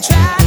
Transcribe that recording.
try.